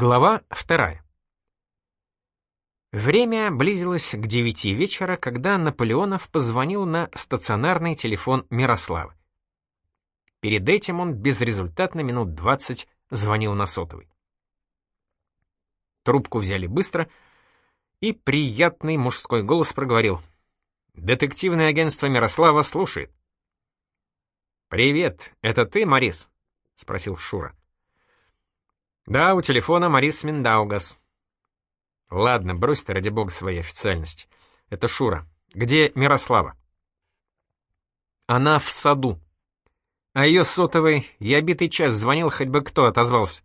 Глава вторая. Время близилось к девяти вечера, когда Наполеонов позвонил на стационарный телефон Мирославы. Перед этим он безрезультатно минут двадцать звонил на сотовый. Трубку взяли быстро, и приятный мужской голос проговорил. «Детективное агентство Мирослава слушает». «Привет, это ты, Марис?» — спросил Шура. «Да, у телефона Марис Миндаугас». «Ладно, брось ты, ради бога, своей официальности. Это Шура. Где Мирослава?» «Она в саду. А ее сотовый, я битый час звонил, хоть бы кто отозвался.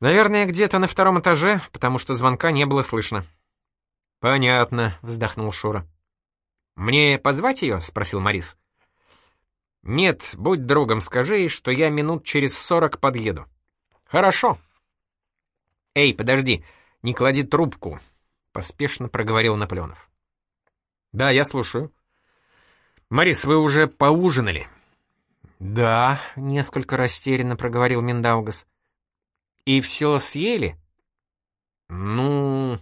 Наверное, где-то на втором этаже, потому что звонка не было слышно». «Понятно», — вздохнул Шура. «Мне позвать ее?» — спросил Марис. «Нет, будь другом, скажи ей, что я минут через сорок подъеду». «Хорошо». «Эй, подожди, не клади трубку», — поспешно проговорил Наполеонов. «Да, я слушаю». «Марис, вы уже поужинали?» «Да», — несколько растерянно проговорил Миндаугас. «И все съели?» «Ну...»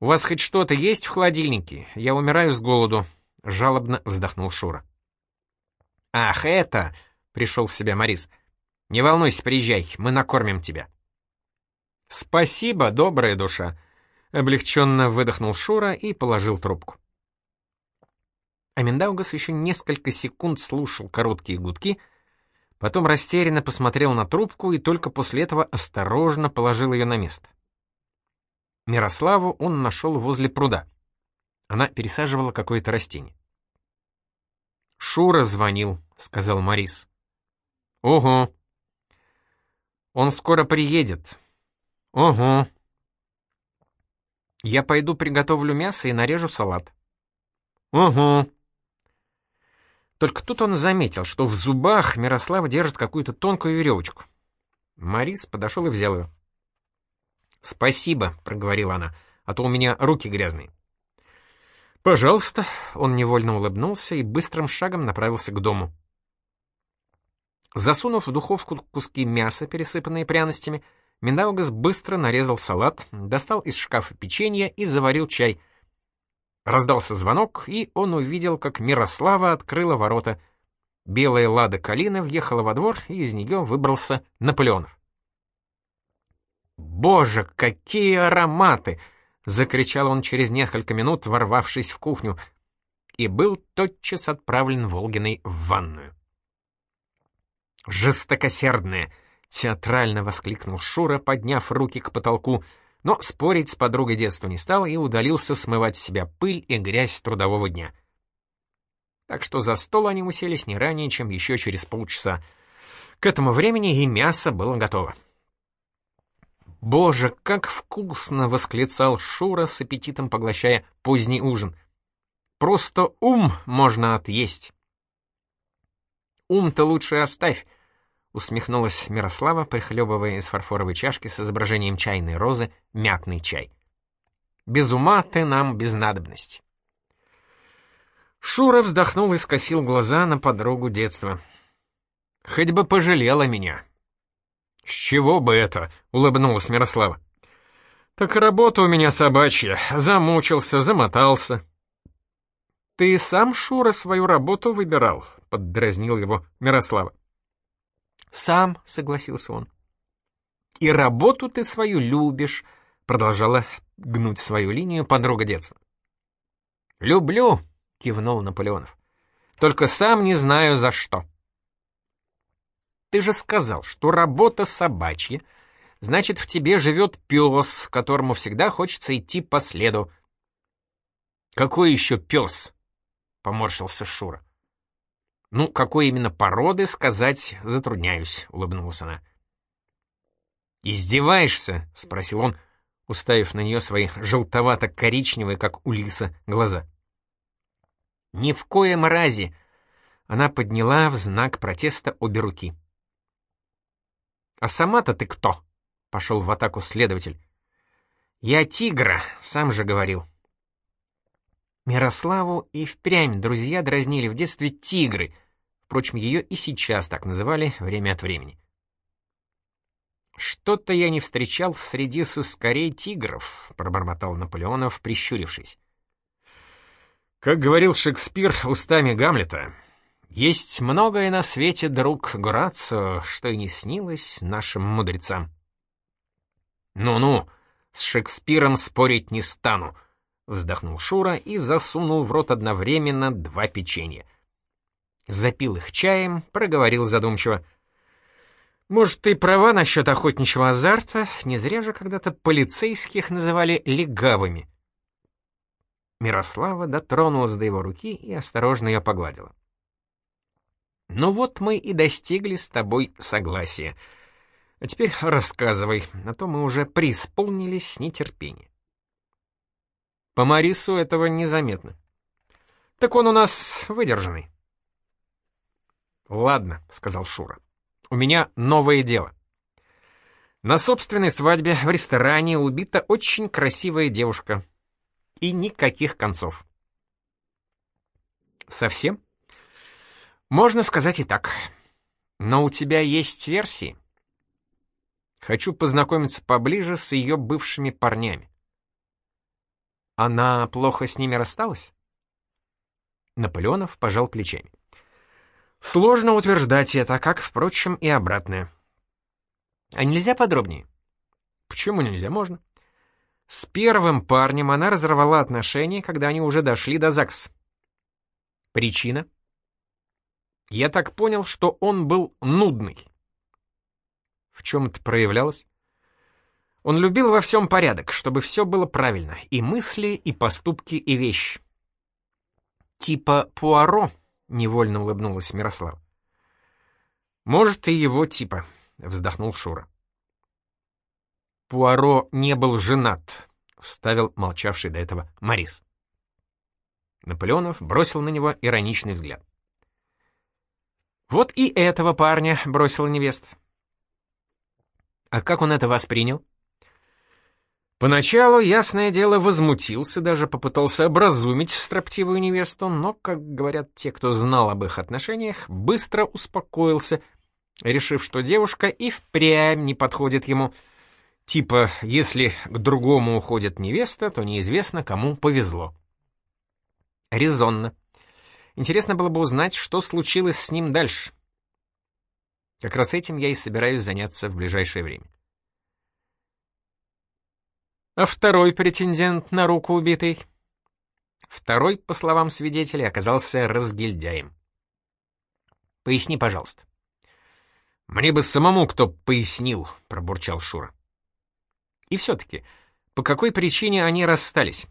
«У вас хоть что-то есть в холодильнике? Я умираю с голоду», — жалобно вздохнул Шура. «Ах, это...» — пришел в себя Марис. Не волнуйся, приезжай, мы накормим тебя». «Спасибо, добрая душа», — облегченно выдохнул Шура и положил трубку. Аминдаугас еще несколько секунд слушал короткие гудки, потом растерянно посмотрел на трубку и только после этого осторожно положил ее на место. Мирославу он нашел возле пруда. Она пересаживала какое-то растение. «Шура звонил», — сказал Марис. «Ого, он скоро приедет. Угу. Я пойду приготовлю мясо и нарежу салат. Угу. Только тут он заметил, что в зубах Мирослава держит какую-то тонкую веревочку. Марис подошел и взял ее. «Спасибо», — проговорила она, — «а то у меня руки грязные». «Пожалуйста», — он невольно улыбнулся и быстрым шагом направился к дому. Засунув в духовку куски мяса, пересыпанные пряностями, Миндаугас быстро нарезал салат, достал из шкафа печенье и заварил чай. Раздался звонок, и он увидел, как Мирослава открыла ворота. Белая лада калина въехала во двор, и из нее выбрался Наполеонов. «Боже, какие ароматы!» — закричал он через несколько минут, ворвавшись в кухню, и был тотчас отправлен Волгиной в ванную. «Жестокосердная!» — театрально воскликнул Шура, подняв руки к потолку, но спорить с подругой детства не стал и удалился смывать с себя пыль и грязь трудового дня. Так что за стол они уселись не ранее, чем еще через полчаса. К этому времени и мясо было готово. «Боже, как вкусно!» — восклицал Шура с аппетитом, поглощая поздний ужин. «Просто ум можно отъесть!» «Ум-то лучше оставь!» Усмехнулась Мирослава, прихлебывая из фарфоровой чашки с изображением чайной розы мятный чай. «Без ума ты нам без надобности». Шура вздохнул и скосил глаза на подругу детства. «Хоть бы пожалела меня». «С чего бы это?» — улыбнулась Мирослава. «Так работа у меня собачья. Замучился, замотался». «Ты сам, Шура, свою работу выбирал?» — поддразнил его Мирослава. «Сам», — согласился он. «И работу ты свою любишь», — продолжала гнуть свою линию подруга детства. «Люблю», — кивнул Наполеонов. «Только сам не знаю за что». «Ты же сказал, что работа собачья, значит, в тебе живет пес, которому всегда хочется идти по следу». «Какой еще пес?» — поморщился Шура. «Ну, какой именно породы, сказать затрудняюсь», — улыбнулась она. «Издеваешься?» — спросил он, уставив на нее свои желтовато-коричневые, как у лиса, глаза. «Ни в коем разе!» Она подняла в знак протеста обе руки. «А сама-то ты кто?» — пошел в атаку следователь. «Я тигра, сам же говорил». Мирославу и впрямь друзья дразнили в детстве тигры. Впрочем, ее и сейчас так называли время от времени. что-то я не встречал среди соскорей тигров», — пробормотал Наполеонов, прищурившись. Как говорил Шекспир устами Гамлета, «Есть многое на свете, друг Горацио, что и не снилось нашим мудрецам». «Ну-ну, с Шекспиром спорить не стану», — вздохнул Шура и засунул в рот одновременно два печенья. Запил их чаем, проговорил задумчиво. «Может, ты права насчет охотничьего азарта? Не зря же когда-то полицейских называли легавыми». Мирослава дотронулась до его руки и осторожно ее погладила. «Ну вот мы и достигли с тобой согласия. А теперь рассказывай, а то мы уже преисполнились нетерпения». По Марису этого незаметно. «Так он у нас выдержанный». «Ладно», — сказал Шура. «У меня новое дело. На собственной свадьбе в ресторане убита очень красивая девушка, и никаких концов. Совсем? Можно сказать и так. Но у тебя есть версии? Хочу познакомиться поближе с ее бывшими парнями. Она плохо с ними рассталась? Наполеонов пожал плечами. Сложно утверждать это, как, впрочем, и обратное. А нельзя подробнее? Почему нельзя? Можно. С первым парнем она разорвала отношения, когда они уже дошли до ЗАГС. Причина? Я так понял, что он был нудный. В чем это проявлялось? Он любил во всем порядок, чтобы все было правильно, и мысли, и поступки, и вещи. Типа Пуаро, невольно улыбнулась Мирослав. Может, и его типа, вздохнул Шура. Пуаро не был женат», — вставил молчавший до этого Морис. Наполеонов бросил на него ироничный взгляд. «Вот и этого парня бросила невеста». «А как он это воспринял?» Поначалу, ясное дело, возмутился, даже попытался образумить строптивую невесту, но, как говорят те, кто знал об их отношениях, быстро успокоился, решив, что девушка и впрямь не подходит ему — Типа, если к другому уходит невеста, то неизвестно, кому повезло. Резонно. Интересно было бы узнать, что случилось с ним дальше. Как раз этим я и собираюсь заняться в ближайшее время. А второй претендент на руку убитый? Второй, по словам свидетелей, оказался разгильдяем. Поясни, пожалуйста. «Мне бы самому кто пояснил», — пробурчал Шура. И все-таки, по какой причине они расстались?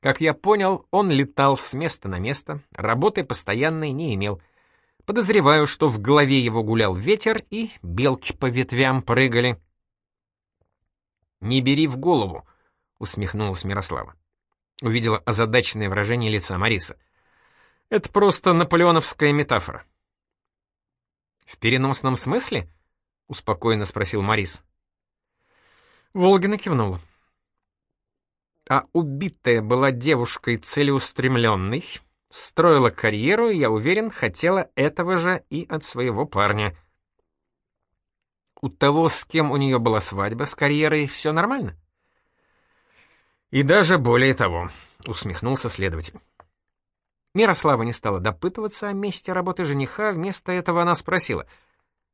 Как я понял, он летал с места на место, работы постоянной не имел. Подозреваю, что в голове его гулял ветер, и белки по ветвям прыгали. «Не бери в голову», — усмехнулась Мирослава. Увидела озадаченное выражение лица Мариса. «Это просто наполеоновская метафора». «В переносном смысле?» — успокоенно спросил Марис. Волгина кивнула. А убитая была девушкой целеустремленной, строила карьеру, я уверен, хотела этого же и от своего парня. У того, с кем у нее была свадьба с карьерой, все нормально? И даже более того, усмехнулся следователь. Мирослава не стала допытываться о месте работы жениха, вместо этого она спросила.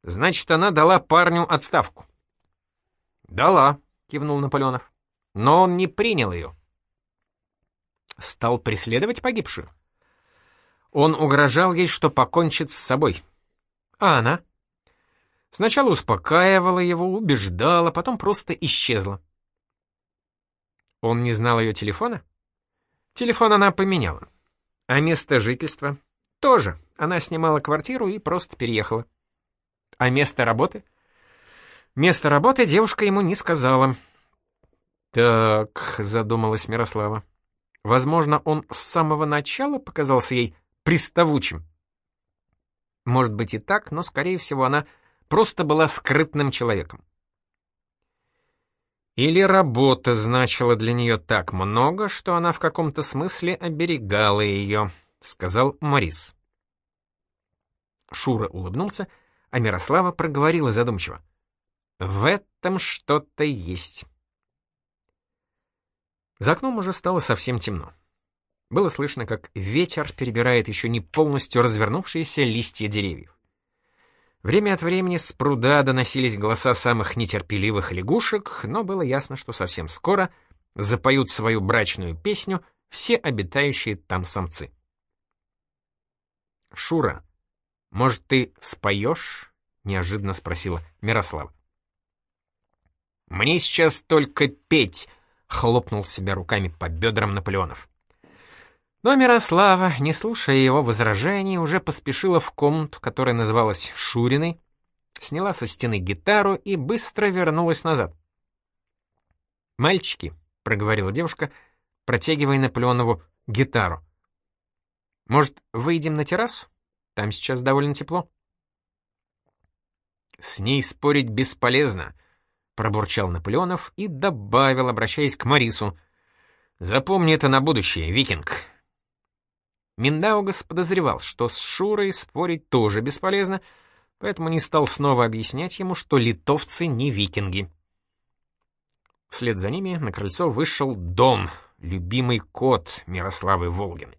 «Значит, она дала парню отставку?» «Дала», — кивнул Наполеонов. «Но он не принял ее». Стал преследовать погибшую. Он угрожал ей, что покончит с собой. А она? Сначала успокаивала его, убеждала, потом просто исчезла. Он не знал ее телефона? Телефон она поменяла. А место жительства? Тоже. Она снимала квартиру и просто переехала. А место работы? — Место работы девушка ему не сказала. «Так», — задумалась Мирослава. «Возможно, он с самого начала показался ей приставучим». Может быть и так, но, скорее всего, она просто была скрытным человеком. Или работа значила для нее так много, что она в каком-то смысле оберегала ее, — сказал Морис. Шура улыбнулся, а Мирослава проговорила задумчиво. В этом что-то есть. За окном уже стало совсем темно. Было слышно, как ветер перебирает еще не полностью развернувшиеся листья деревьев. Время от времени с пруда доносились голоса самых нетерпеливых лягушек, но было ясно, что совсем скоро запоют свою брачную песню все обитающие там самцы. «Шура, может, ты споешь?» — неожиданно спросила Мирослава. «Мне сейчас только петь!» — хлопнул себя руками по бедрам Наполеонов. Но Мирослава, не слушая его возражений, уже поспешила в комнату, которая называлась Шуриной, сняла со стены гитару и быстро вернулась назад. «Мальчики», — проговорила девушка, протягивая Наполеонову гитару. «Может, выйдем на террасу? Там сейчас довольно тепло». «С ней спорить бесполезно», — пробурчал Наполеонов и добавил, обращаясь к Марису. «Запомни это на будущее, викинг. Миндаугас подозревал, что с Шурой спорить тоже бесполезно, поэтому не стал снова объяснять ему, что литовцы не викинги. Вслед за ними на крыльцо вышел Дон, любимый кот Мирославы Волгиной.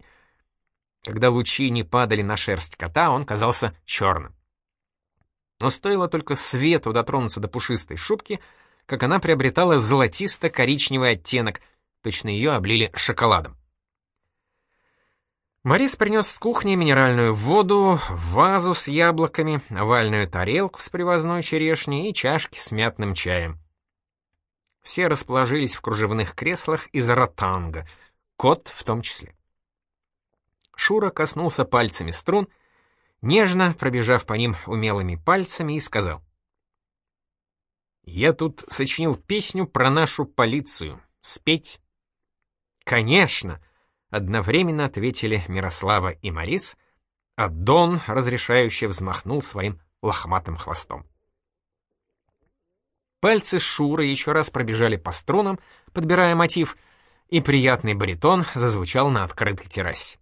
Когда лучи не падали на шерсть кота, он казался черным. Но стоило только свету дотронуться до пушистой шубки, как она приобретала золотисто-коричневый оттенок, точно ее облили шоколадом. Морис принес с кухни минеральную воду, вазу с яблоками, овальную тарелку с привозной черешней и чашки с мятным чаем. Все расположились в кружевных креслах из ротанга, кот в том числе. Шура коснулся пальцами струн, нежно пробежав по ним умелыми пальцами, и сказал. «Я тут сочинил песню про нашу полицию. Спеть?» «Конечно!» Одновременно ответили Мирослава и Марис, а Дон, разрешающе взмахнул своим лохматым хвостом. Пальцы Шуры еще раз пробежали по струнам, подбирая мотив, и приятный баритон зазвучал на открытой террасе.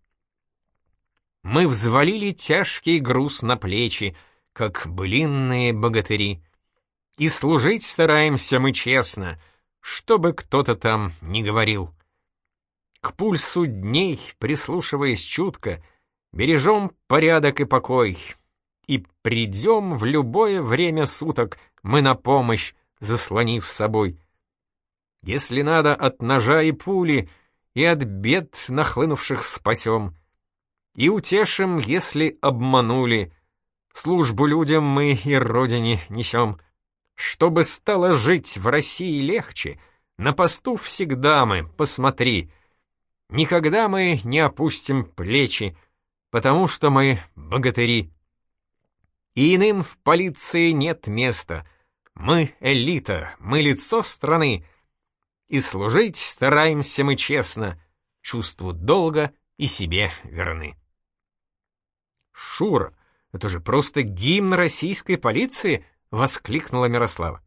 Мы взвалили тяжкий груз на плечи, как былинные богатыри, и служить стараемся мы честно, чтобы кто-то там не говорил. К пульсу дней, прислушиваясь чутко, Бережем порядок и покой. И придем в любое время суток Мы на помощь, заслонив собой. Если надо, от ножа и пули И от бед нахлынувших спасем. И утешим, если обманули. Службу людям мы и родине несем. Чтобы стало жить в России легче, На посту всегда мы, посмотри — Никогда мы не опустим плечи, потому что мы богатыри. И иным в полиции нет места. Мы элита, мы лицо страны. И служить стараемся мы честно, чувству долга и себе верны. «Шура, это же просто гимн российской полиции!» — воскликнула Мирослава.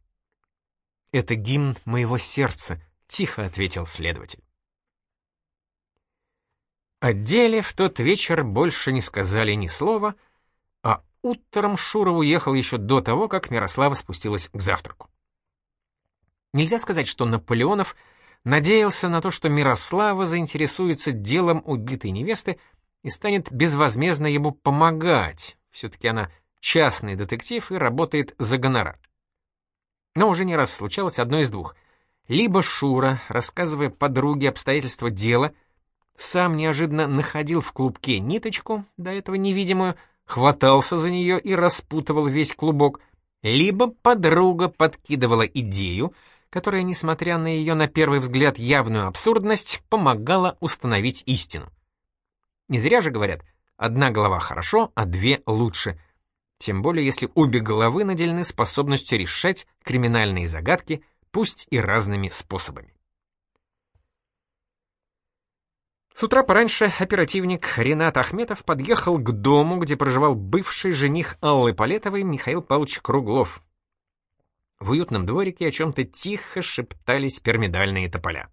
«Это гимн моего сердца», — тихо ответил следователь. О деле в тот вечер больше не сказали ни слова, а утром Шура уехал еще до того, как Мирослава спустилась к завтраку. Нельзя сказать, что Наполеонов надеялся на то, что Мирослава заинтересуется делом убитой невесты и станет безвозмездно ему помогать. Все-таки она частный детектив и работает за гонорар. Но уже не раз случалось одно из двух. Либо Шура, рассказывая подруге обстоятельства дела, — сам неожиданно находил в клубке ниточку, до этого невидимую, хватался за нее и распутывал весь клубок, либо подруга подкидывала идею, которая, несмотря на ее на первый взгляд явную абсурдность, помогала установить истину. Не зря же говорят, одна голова хорошо, а две лучше. Тем более, если обе головы наделены способностью решать криминальные загадки, пусть и разными способами. С утра пораньше оперативник Ренат Ахметов подъехал к дому, где проживал бывший жених Аллы Палетовой Михаил Павлович Круглов. В уютном дворике о чем-то тихо шептались пирамидальные тополя.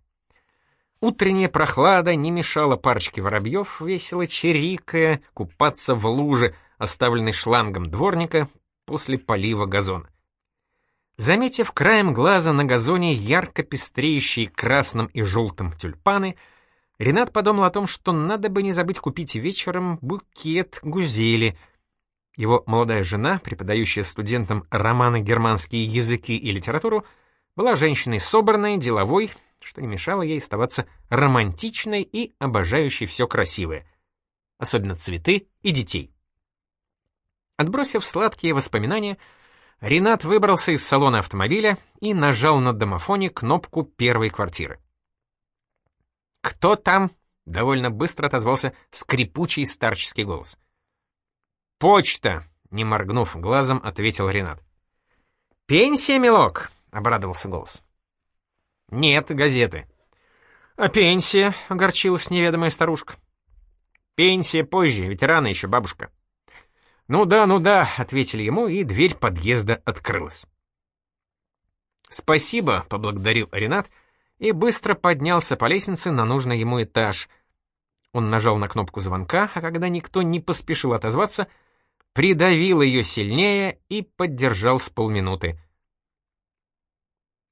Утренняя прохлада не мешала парочке воробьев, весело чирикая, купаться в луже, оставленной шлангом дворника после полива газона. Заметив краем глаза на газоне ярко пестреющие красным и желтым тюльпаны, Ренат подумал о том, что надо бы не забыть купить вечером букет гузели. Его молодая жена, преподающая студентам романы германские языки и литературу, была женщиной собранной, деловой, что не мешало ей оставаться романтичной и обожающей все красивое, особенно цветы и детей. Отбросив сладкие воспоминания, Ренат выбрался из салона автомобиля и нажал на домофоне кнопку первой квартиры. «Кто там?» — довольно быстро отозвался скрипучий старческий голос. «Почта!» — не моргнув глазом, ответил Ренат. «Пенсия, милок!» — обрадовался голос. «Нет, газеты». «А пенсия?» — огорчилась неведомая старушка. «Пенсия позже, ветераны еще бабушка». «Ну да, ну да», — ответили ему, и дверь подъезда открылась. «Спасибо», — поблагодарил Ренат, и быстро поднялся по лестнице на нужный ему этаж. Он нажал на кнопку звонка, а когда никто не поспешил отозваться, придавил ее сильнее и поддержал с полминуты.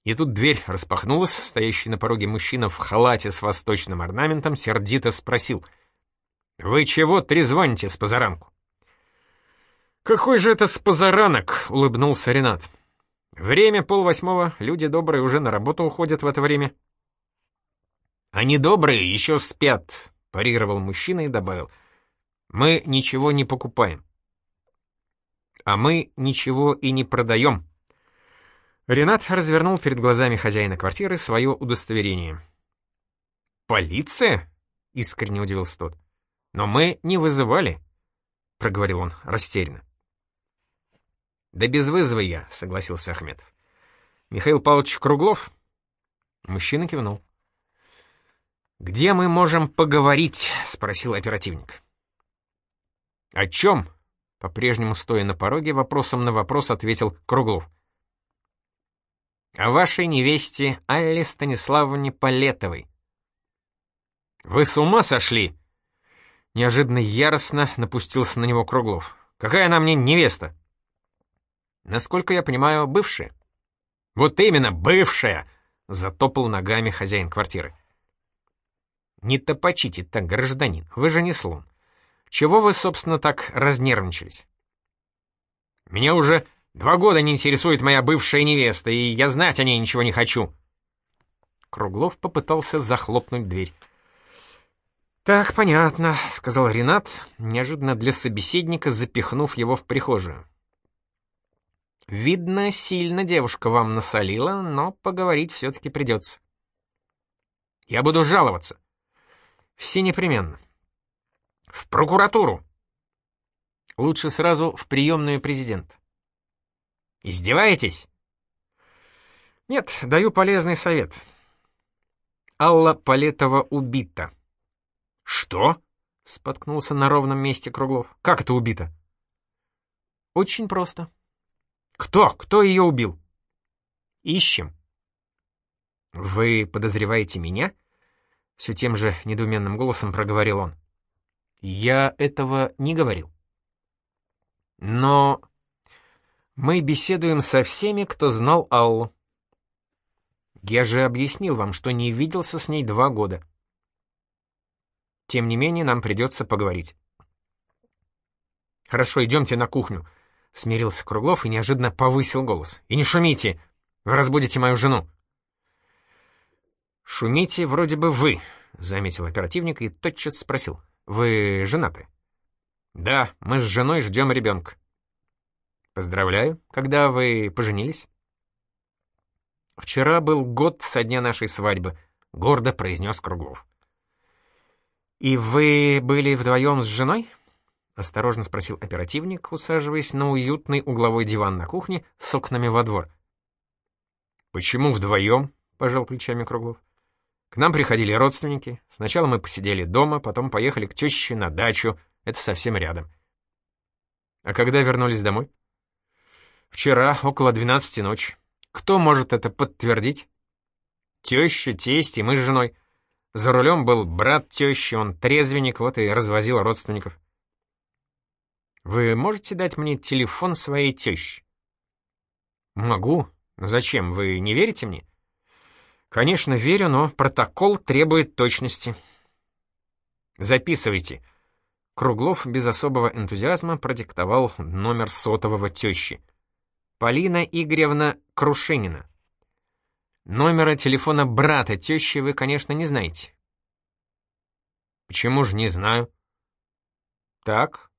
И тут дверь распахнулась, стоящий на пороге мужчина в халате с восточным орнаментом сердито спросил. «Вы чего трезвоните с позаранку?» «Какой же это спозаранок?» — улыбнулся Ренат. «Время полвосьмого, люди добрые уже на работу уходят в это время». «Они добрые, еще спят», — парировал мужчина и добавил. «Мы ничего не покупаем». «А мы ничего и не продаем». Ренат развернул перед глазами хозяина квартиры свое удостоверение. «Полиция?» — искренне удивился тот. «Но мы не вызывали», — проговорил он растерянно. «Да без вызова я», — согласился Ахметов. «Михаил Павлович Круглов?» Мужчина кивнул. «Где мы можем поговорить?» — спросил оперативник. «О чем?» — по-прежнему стоя на пороге, вопросом на вопрос ответил Круглов. «О вашей невесте Алле Станиславовне Полетовой». «Вы с ума сошли?» Неожиданно яростно напустился на него Круглов. «Какая она мне невеста?» Насколько я понимаю, бывшая. Вот именно, бывшая, затопал ногами хозяин квартиры. Не топочите так, гражданин, вы же не слон. Чего вы, собственно, так разнервничались? Меня уже два года не интересует моя бывшая невеста, и я знать о ней ничего не хочу. Круглов попытался захлопнуть дверь. «Так, понятно», — сказал Ренат, неожиданно для собеседника запихнув его в прихожую. Видно, сильно девушка вам насолила, но поговорить все-таки придется. Я буду жаловаться. Все непременно. В прокуратуру. Лучше сразу в приемную президента. Издеваетесь? Нет, даю полезный совет. Алла Полетова убита. Что? Споткнулся на ровном месте Круглов. Как это убита? Очень просто. Кто? Кто ее убил? Ищем. Вы подозреваете меня? Все тем же недоуменным голосом проговорил он. Я этого не говорил. Но мы беседуем со всеми, кто знал Аллу. Я же объяснил вам, что не виделся с ней два года. Тем не менее, нам придется поговорить. Хорошо, идемте на кухню. Смирился Круглов и неожиданно повысил голос. «И не шумите! Вы разбудите мою жену!» «Шумите вроде бы вы», — заметил оперативник и тотчас спросил. «Вы женаты?» «Да, мы с женой ждем ребенка». «Поздравляю. Когда вы поженились?» «Вчера был год со дня нашей свадьбы», — гордо произнес Круглов. «И вы были вдвоем с женой?» — осторожно спросил оперативник, усаживаясь на уютный угловой диван на кухне с окнами во двор. «Почему вдвоем?» — пожал плечами Круглов. «К нам приходили родственники. Сначала мы посидели дома, потом поехали к теще на дачу. Это совсем рядом». «А когда вернулись домой?» «Вчера, около двенадцати ночи. Кто может это подтвердить?» «Теща, тесть и мы с женой. За рулем был брат тещи, он трезвенник, вот и развозил родственников». Вы можете дать мне телефон своей тещи?» «Могу. Зачем, вы не верите мне? Конечно, верю, но протокол требует точности. Записывайте. Круглов без особого энтузиазма продиктовал номер сотового тещи. Полина Игоревна Крушинина. Номера телефона брата тещи вы, конечно, не знаете. Почему же не знаю? Так,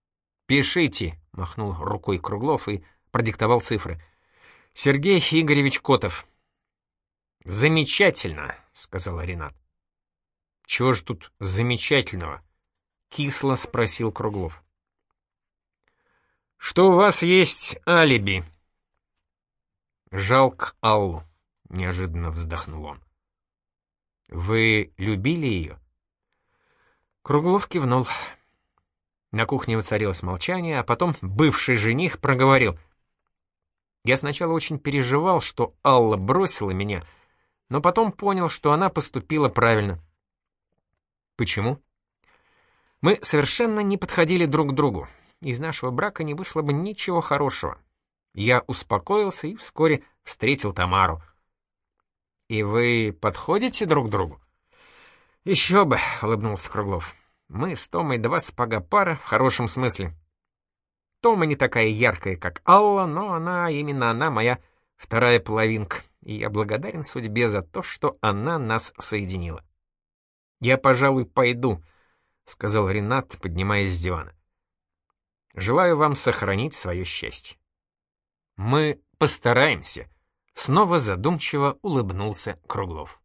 пишите, махнул рукой Круглов и продиктовал цифры. Сергей Игоревич Котов. «Замечательно», — сказал Ренат. «Чего же тут замечательного?» — кисло спросил Круглов. «Что у вас есть алиби?» «Жалко Аллу», — неожиданно вздохнул он. «Вы любили ее?» Круглов кивнул. На кухне воцарилось молчание, а потом бывший жених проговорил. «Я сначала очень переживал, что Алла бросила меня», — но потом понял, что она поступила правильно. Почему? Мы совершенно не подходили друг к другу. Из нашего брака не вышло бы ничего хорошего. Я успокоился и вскоре встретил Тамару. «И вы подходите друг другу?» «Еще бы», — улыбнулся Круглов. «Мы с Томой два сапога пара в хорошем смысле. Тома не такая яркая, как Алла, но она, именно она, моя вторая половинка и я благодарен судьбе за то, что она нас соединила. «Я, пожалуй, пойду», — сказал Ренат, поднимаясь с дивана. «Желаю вам сохранить свое счастье». «Мы постараемся», — снова задумчиво улыбнулся Круглов.